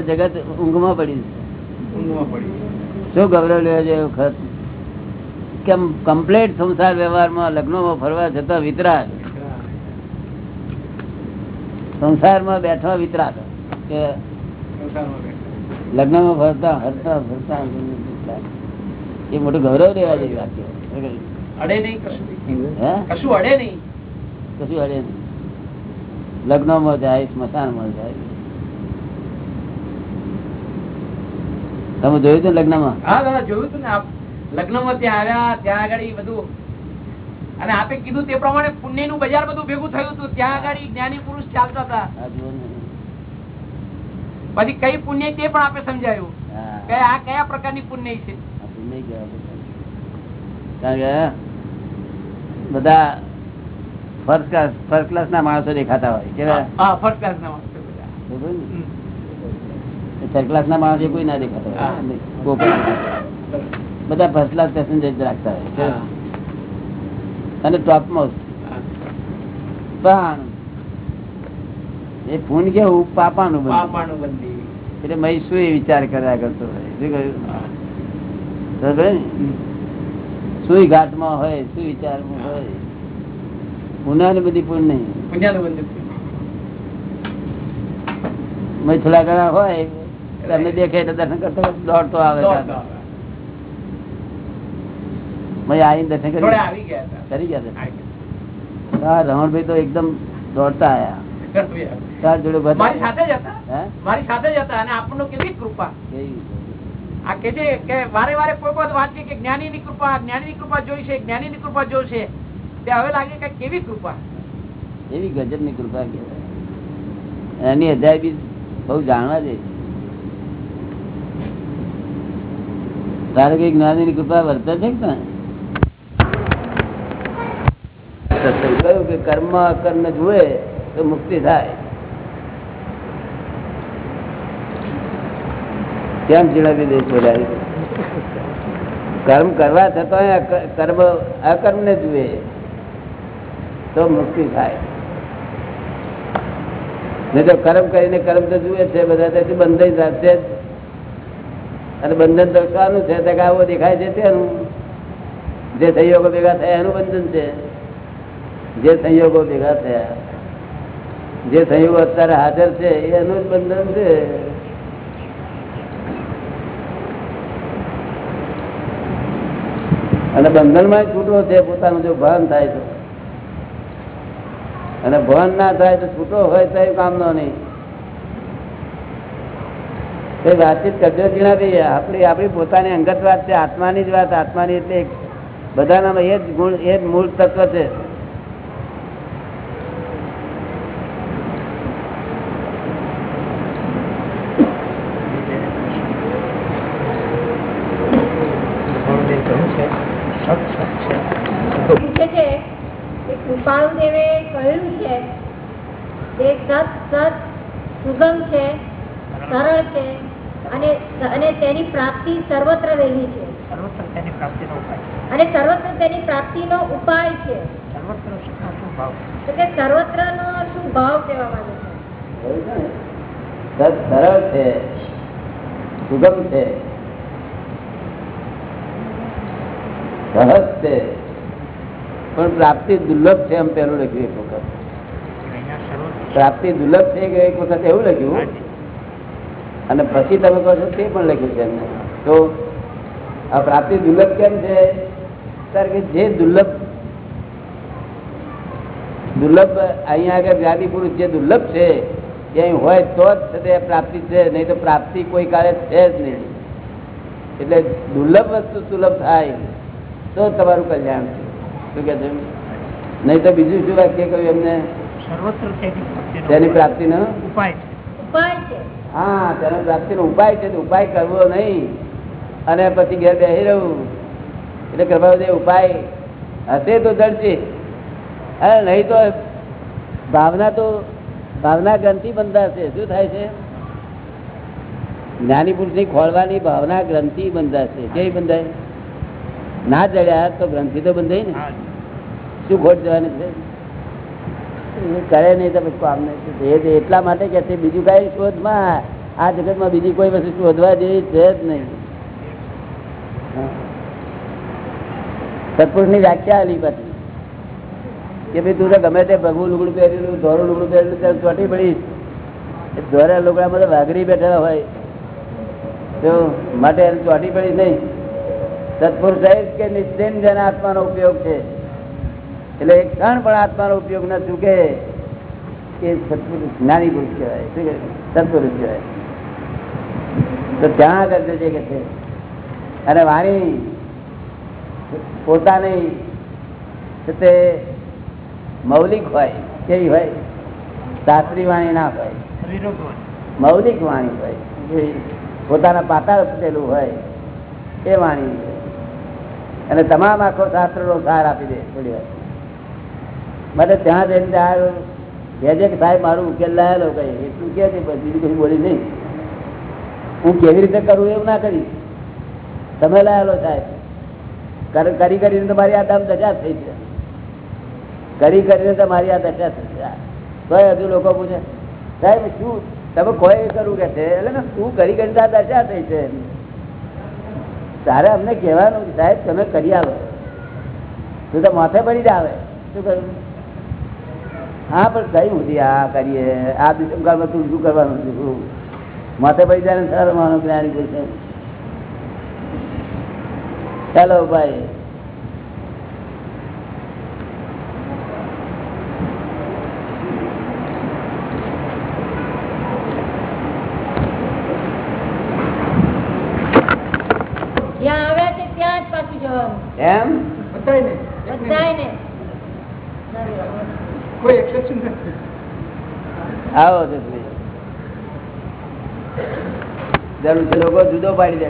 જગત ઊંઘમાં પડી શું ગૌરવ લેવા છે વખત? કેમ કમ્પ્લેટ સંસાર વ્યવહારમાં લગ્નોમાં ફરવા જતા વિતરાગ? સંસારમાં બેઠવા વિતરાગ. કે લગ્નમાં ફરતા હરતા ફરતા એ મોટું ગૌરવ લેવા જેવી વાત અડે નહીં કશું અડે નહીં. કશું અડે નહીં. લગ્નમાં જાય સ્મશાનમાં જાય. તમે જોયું હતું લગ્નમાં? હા દાદા જોયું હતું ને લગ્નમાં ત્યાં આવ્યા ત્યાં આગળ બધું અને આપે કીધું તે પ્રમાણે પુણ્યનું બજાર બધું ભેગું થયું હતું. ત્યાં આગળ જ્ઞાની પુરુષ ચાલતા હતા. પછી કઈ પુણ્ય તે પણ આપે સમજાયું. કે આ કયા પ્રકારની પુણ્ય છે. કારણ કે બધા ફર્સ્ટ ક્લાસ ફર્સ્ટ ક્લાસ ના માણસો દેખાતા હોય. કેવા? હા ફર્સ્ટ ક્લાસ ના માણસો બધા. થર્ડ ક્લાસ ના માણસ કોઈ ના દેખાતા. બધા ફર્સ્ટ ક્લાસ પેસેન્જર રાખતા હોય અને ટોપ મોસ્ટ પણ એ ફૂન કેવું? પાપાનું બધું એટલે મય શું એ વિચાર કર્યા કરતો હોય. શું કહ્યું? સુઈ ઘાટમાં હોય સુઈ વિચારમાં હોય? પુનાની બધી પૂર્ણ નહીં. મય થોડા મથલા હોય અમને દેખે એટલે દર્શન કરતો દોડતો આવે દોડતો આવે. મય આવીને દર્શન કરી. આવી ગયા હતા. કરી ગયા દર્શન. આવી હા રમણભાઈ તો એકદમ દોડતા આયા. તાર જોડે મારી સાથે જ હતા. મારી સાથે જ હતા અને આપણને કેટલી કૃપા. આ કે છે કે વારે વારે કોઈ કોઈ વાત કે જ્ઞાની ની કૃપા જ્ઞાની ની કૃપા જોઈ છે જ્ઞાની ની કૃપા જોશે તે હવે લાગે કે કેવી કૃપા. એવી ગજબની કૃપા કહેવાય. એની અજાયબી બહુ જાણવા જેવી. તારે કઈ જ્ઞાની ની કૃપા વર્તે છે કે કર્મ અકર્મ જુએ તો મુક્તિ થાય. કેમ ચીડાવી દે છે કર્મ કરવા છતાં કર્મ અકર્મ ને જુએ તો મુક્તિ થાય. નહીં તો કર્મ કરીને કર્મ તો જુએ છે, બધા બંધન થશે જ. અને બંધન તો છે, તે કાવો દેખાય છે તેનું? જે સંયોગો ભેગા થયા એનું બંધન છે? જે સંયોગો ભેગા થયા, જે સંયોગો અત્યારે હાજર છે, એનું જ બંધન છે. અને બંધનમાં છૂટો છે, પોતાનું જો ભાન થાય તો. અને ભાન ના થાય તો છૂટો હોય તો કામનો નહીં. એ વાતચીત કરજો જીણાભાઈ આપણી આપણી પોતાની અંગત વાત છે, આત્માની જ વાત, આત્માની એટલે બધાનામાં એ જ ગુણ, એ જ મૂળ તત્વ છે. પૂછે છે કે કૃપાળુ દેવે કહ્યું સત સત સુગમ છે, સરળ છે અને અને તેની પ્રાપ્તિ સર્વત્ર રહેલી છે. સર્વત્ર તેની પ્રાપ્તિનો ઉપાય અને સર્વત્ર તેની પ્રાપ્તિનો ઉપાય છે. સર્વત્ર શું ભાવ તો કે સર્વત્ર નો શું ભાવ કહેવા માંગે છે? સરળ છે સુગમ છે સહજ છે પણ પ્રાપ્તિ દુર્લભ છે એમ પેલું લખ્યું એક વખત. પ્રાપ્તિ દુર્લભ છે કે એક વખત એવું લખ્યું? અને પછી તમે કહો છો તે પણ લખ્યું છે એમને. તો આ પ્રાપ્તિ દુર્લભ કેમ છે? કારણ કે જે દુર્લભ દુર્લભ અહીંયા આગળ જ્ઞાની પુરુષ જે દુર્લભ છે એ અહીં હોય તો જ તે પ્રાપ્તિ છે નહીં તો પ્રાપ્તિ કોઈ કાળે છે જ નહીં. એટલે દુર્લભ વસ્તુ સુલભ થાય તો તમારું કલ્યાણ છે. શું કે છે નહીં તો બીજું શું વાક્ય કહ્યું એમને? સર્વત્ર તેની તેની પ્રાપ્તિનો ઉપાય છે. ઉપાય છે. હા તેનો પ્રાપ્તિનો ઉપાય છે ઉપાય કરવો નહીં. અને પછી ઘેર બેસી રહ્યું એટલે કૃપાવતી ઉપાય. હશે તો ધરશે અરે નહીં તો ભાવના તો ભાવના ગ્રંથિ બંધાશે. શું થાય છે? જ્ઞાની પુરુષની ખોળવાની ભાવના ગ્રંથિ બંધાશે. કેવી બંધાય? ના જડ્યા તો ગ્રંથિ તો બંધાય ને. શું ખોટ જવાની છે? કરે નહીં તો કામ નહીં. એટલા માટે કે બીજું કઈ શોધમાં આ જગતમાં બીજી કોઈ વસ્તુ શોધવા જેવી છે જ નહીં. સત્પુરુષની વ્યાખ્યા આલી પછી. કે ભાઈ તું તો ગમે તે ભગવું લુગડું પહેરેલું, ધોરું લુગડું પહેરેલું ત્યારે ચોટી પડીશ. ધોરા લુગડામાં તો વાઘરી બેઠેલા હોય. તો માટે એને ચોટી પડી નહીં. સત્પુરુષ કે નિશ્ચિંત જેના આત્માનો ઉપયોગ છે. એટલે એક ક્ષણ પણ આત્માનો ઉપયોગ ન ચૂકે એ સત્પુરુષ જ્ઞાની પુરુષ કહેવાય. શું કહેવાય? સત્પુરુષ કહેવાય. તો ત્યાં આગળ જજે કે છે. અને વાણી પોતાની તે મૌલિક હોય કેવી હોય? શાસ્ત્રી વાણી ના હોય. મૌલિક વાણી હોય. પોતાના પાતાળ પેલું હોય એ વાણી અને તમામ આખો શાસ્ત્રનો સાર આપી દે થોડી વાર. માટે ત્યાં જઈને ત્યાં કહેજે કે સાહેબ, મારું ઉકેલ લાયેલો કઈ. એટલું કે છે બીજું કઈ બોલી નહીં. હું કેવી રીતે કરું એવું ના કરી. તમે લાયેલો સાહેબ. કર- કરી કરીને તમારી આ દામ દશા થઈ છે. કરી કરીને તમારી આ દશા થઈ છે. તોય હજુ લોકો પૂછે, સાહેબ, શું તમે કોઈ કરવું કે છે? એટલે ને શું કરી કરીને આ દશા થઈ છે. તારે અમને કહેવાનું સાહેબ, તમે કરી આવો. તું તો માથે પડી જ આવે. શું કરું? હા, પણ કઈ સુધી આ કરીએ? આ દુષ્મકાળમાં તું શું કરવાનું છે માથે ભાઈ જાય ને સારું માનો જ્ઞાની પુરુષ. ચાલો ભાઈ જ્યાં આવ્યા છે ત્યાં જ પાછું જવાનું એમ બધાયને કોઈ exception નથી. આવો જરૂર છે, લોકો જુદો પાડી દે.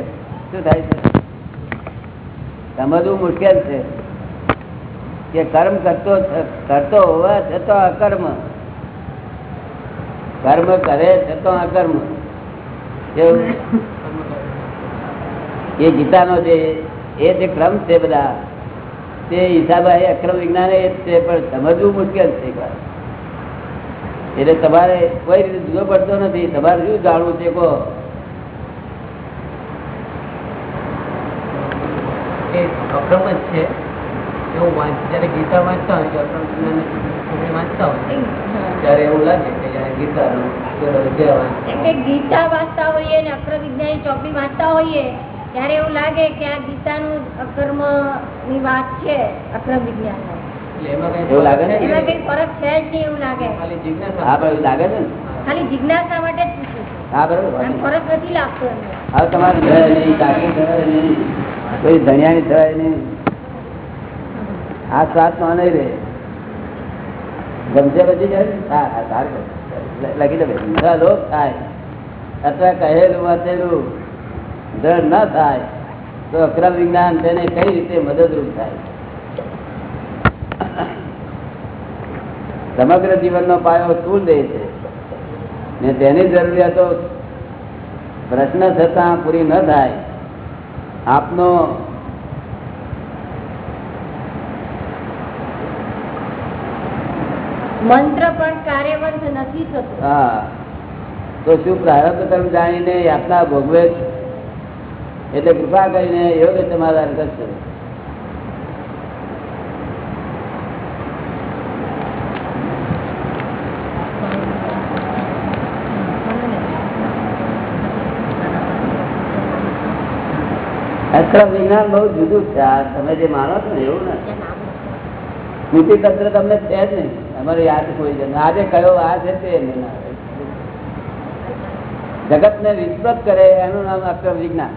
શું થાય છે? સમજવું મુશ્કેલ છે કે કર્મ કરતો કરતો હોવા છતાં અકર્મ. કર્મ કરે છતાં અકર્મ. કેવું? એ ગીતાનો જે, એ જે ક્રમ છે બધા, તે હિસાબે અક્રમ વિજ્ઞાન એ જ છે, પણ સમજવું મુશ્કેલ છે. એટલે તમારે કોઈ રીતે જુદો પડતો નથી. તમારે શું જાણવું છે કહો. અક્રમ જ છે. એવું વાંચ જયારે ગીતા વાંચતા હોય કે અક્રમ જ્ઞાનની ચોપડી વાંચતા હોય. ત્યારે એવું લાગે કે કે ગીતા વાંચતા હોઈએ ને અક્ર વિજ્ઞાની ચોપડી વાંચતા હોઈએ ત્યારે એવું લાગે કે આ ગીતાનું અક્રમની વાત છે અક્ર વિજ્ઞાન એવું લાગે ને? હા પણ લાગે છે ખાલી જિજ્ઞાસા માટે જ પૂછું હા બરોબર ફરક નથી લાગતો હવે તમારે થવાય નહીં કાકી થવાય નહીં કોઈ ધનિયાની થવાય નહીં આ સ્વાદમાં નહીં રહે. ગમશે પછી જાય હા હા સારું લખી દે ભાઈ. અથવા થાય. અથવા કહેલું વાંચેલું દ્રઢ ન થાય. તો અક્રમ વિજ્ઞાન તેને કઈ રીતે મદદરૂપ થાય? સમગ્ર જીવનનો પાયો સ્થુલ દેહ છે? ને તેની જરૂરિયાતો પ્રશ્ન થતાં પૂરી ન થાય. આપનો મંત્ર પણ કાર્યવંત નથી થતો. હા. તો શું પ્રારબ્ધ કર્મ જાણીને યાતના ભોગવે? એટલે કૃપા કરીને યોગ્ય સમાધાન કરશે અક્રમ વિજ્ઞાન બહુ જુદું છે. તમે જે માનો છો ને એવું નથી. સ્મૃતિ તંત્ર તમને છે જ નહીં. અમારે યાદ કોઈ જ આજે કયો આ છે તે જગત ને. વિસ્મૃત કરે એનું નામ અક્રમ વિજ્ઞાન.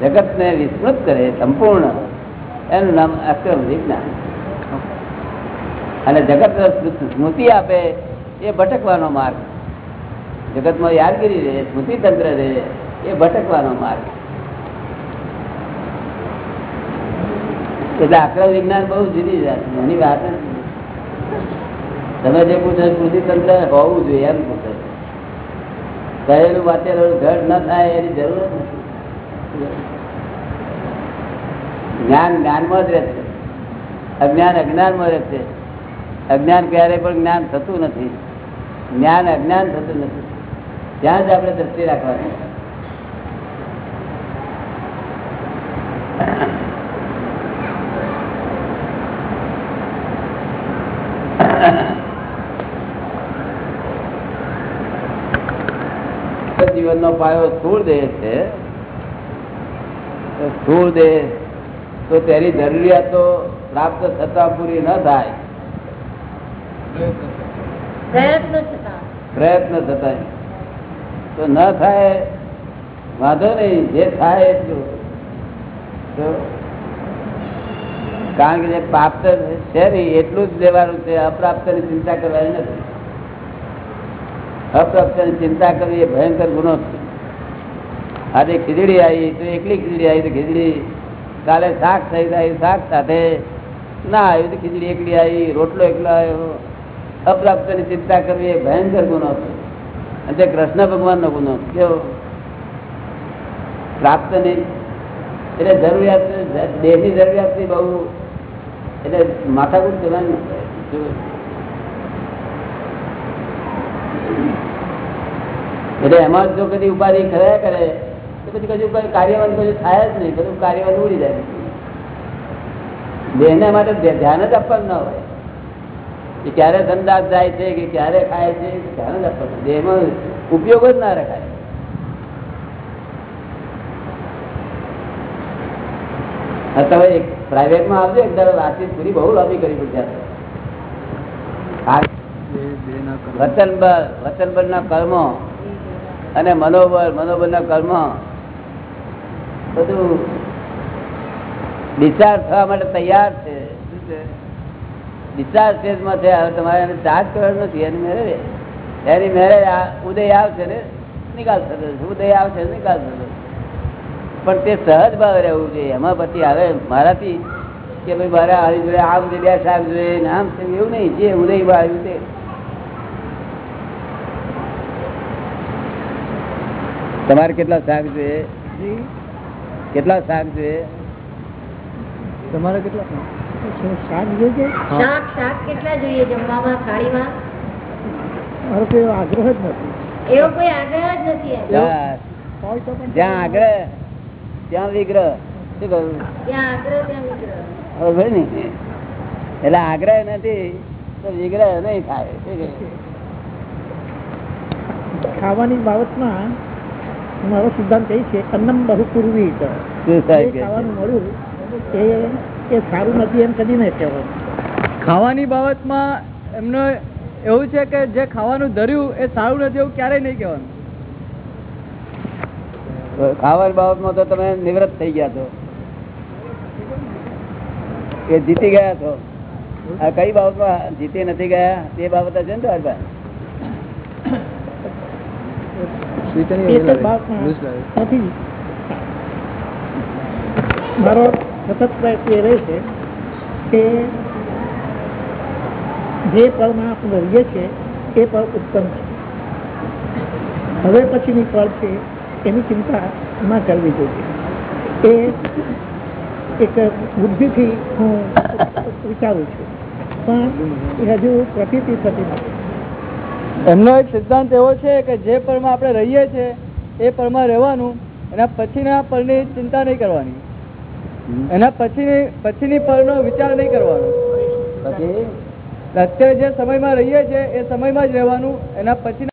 જગતને વિસ્મૃત કરે સંપૂર્ણ એનું નામ અક્રમ વિજ્ઞાન. અને જગત સ્મૃતિ આપે એ ભટકવાનો માર્ગ. જગતમાં યાદગીરી રહે સ્મૃતિ તંત્ર રહે, એ ભટકવાનો માર્ગ. એટલે આકરા વિજ્ઞાન બહુ જુદી જાત એની વાત તમે જે પૂછો તંત્ર હોવું જોઈએ એમ પૂછો. કહેલું વાંચેલું ઘર ન થાય એની જરૂર નથી. જ્ઞાન જ્ઞાનમાં જ રહે છે. અજ્ઞાન અજ્ઞાનમાં રહે છે. અજ્ઞાન ક્યારે પણ જ્ઞાન થતું નથી. જ્ઞાન અજ્ઞાન થતું નથી. ત્યાં જ આપણે દ્રષ્ટિ રાખવાની. જીવનનો પાયો સ્થૂળ દેહ છે સ્થૂળ દેહ તો તેની જરૂરિયાતો પ્રાપ્ત થતા પૂરી ન થાય. પ્રયત્ન થતા. તો ન થાય વાંધો નહીં જે થાય એટલું. કારણ કે જે પ્રાપ્ત છે નહીં એટલું જ લેવાનું છે અપ્રાપ્તની ચિંતા કરવાની નથી. અપ્રાપ્તની ચિંતા કરવી એ ભયંકર ગુનો છે. આજે ખીચડી આવી, તો એકલી ખીચડી આવી, તો ખીચડી કાલે શાક થઈ જાય, શાક સાથે ના આવ્યું તો ખીચડી એકલી આવી, રોટલો એકલો આવ્યો. અપ્રાપ્તની ચિંતા કરવી એ ભયંકર ગુનો છે. અને તે કૃષ્ણ ભગવાનનો ગુનો કેવો? પ્રાપ્ત નહીં. એટલે જરૂરિયાત દેહની જરૂરિયાતથી બહુ, એટલે માથાકૂટ કરવાની નથી. જો- એટલે એમાં જો કદી ઉપાધિ કર્યા કરે તો પછી કશું કોઈ કાર્યવાહન કશું થાય જ નહીં બધું કાર્યવાન ઉડી જાય દેહને માટે ધ્યાન જ આપવાનું ના હોય. કે ક્યારે સંદાસ જાય છે કે ક્યારે ખાય છે ધ્યાન જ આપવાનું. દેહમાં ઉપયોગ જ ના રખાય. તમે એક પ્રાઇવેટમાં આવજો એક દર વાતચીત પૂરી બહુ લાંબી કરી પડશે. વચન બળ વચન બળના કર્મો. અને મનોબળ મનોબળના કર્મ. બધું ડિસ્ચાર્જ થવા માટે તૈયાર છે. ડિસ્ચાર્જ સ્ટેજમાં છે હવે તમારે એને ચાર્જ કરવાનો નથી. એની મેરે એની મેરે ઉદય આવશે ને નિકાલ થતો ઉદય આવશે નિકાલ થતો પણ તે સહજ ભાવે રહેવું જોઈએ. એમાં પછી આવે મારાથી કે ભાઈ મારે આવી જોઈએ આમ જોઈએ બે શાક જોઈએ આમ છે એવું નહીં. જે ઉદયમાં આવ્યું તે. તમારે કેટલા શાક જોઈએ કેટલા શાક જોઈએ તમારે કેટલા શાક જોઈએ શાક શાક કેટલા જોઈએ જમવામાં થાળીમાં? મારો કોઈ આગ્રહ જ નથી. એવો કોઈ આગ્રહ જ નથી એમ. બસ. હોય તો પણ જ્યાં આગ્રહ ત્યાં વિગ્રહ. શું કહ્યું? ત્યાં આગ્રહ ત્યાં વિગ્રહ. ખબર ને એટલે આગ્રહ નથી તો વિગ્રહ નહીં થાય? ખાવાની બાબતમાં મારો સિદ્ધાંત એ છે અન્નમ બહુ પૂર્વી? ખાવાનું મળ્યું એ એ સારું નથી એમ કદી નહીં કહેવાનું ખાવાની બાબતમાં એમનો એવું છે કે જે ખાવાનું ધર્યું એ સારું નથી એવું ક્યારેય નહીં કહેવાનું. ખાવાની બાબતમાં તો તમે નિવૃત્ત થઈ ગયા છો. એ જીતી ગયા છો. આ કઈ બાબતમાં જીતી નથી ગયા? તે બાબત છે ને તો બાબતમાં નથી મારો સતત પ્રયત્ન એ રહે છે કે જે પળમાં આપણે રહીએ છીએ એ પળ ઉત્તમ છે. હવે પછીની પળ છે એની ચિંતા ના કરવી જોઈએ. એ એક બુદ્ધિથી હું વિચારું છું. પણ હજુ પ્રતીતિ થતી નથી એમનો એક સિદ્ધાંત એવો છે કે જે પળમાં આપણે રહીએ છીએ એ પળમાં રહેવાનું એના પછીના પળની ચિંતા નહીં કરવાની. એના પછીની પછીની પળનો વિચાર નહીં કરવાનો. પછી? અત્યારે જે સમયમાં રહીએ છીએ એ સમયમાં જ રહેવાનું એના પછી